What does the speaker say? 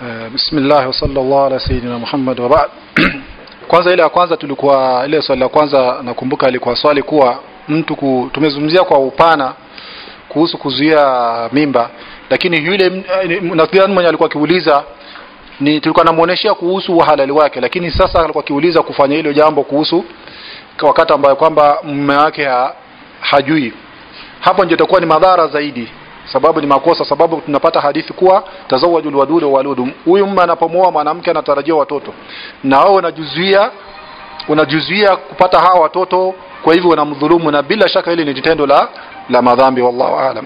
Uh, bismillah wa sallallahu ala sayyidina Muhammad wa kwanza ile ya kwanza tulikuwa ile swali la kwanza nakumbuka alikuwa swali kuwa mtu tumezungumzia kwa upana kuhusu kuzuia mimba lakini yule nafikiri mwenye alikuwa akiuliza ni tulikuwa namuoneshea kuhusu uhalali wake lakini sasa alikuwa akiuliza kufanya hilo jambo kuhusu wakati ambayo kwamba mume wake ha, hajui. Hapo ndio itakuwa ni madhara zaidi sababu ni makosa sababu tunapata hadithi kuwa tazawajul wadud wa waludum huyu mume anapomoa mwanamke anatarajia watoto. Na wao unajuzuia unajuzuia kupata hawa watoto kwa hivyo unamdhulumu na bila shaka hili ni tendo la la madhambi wallahu aalam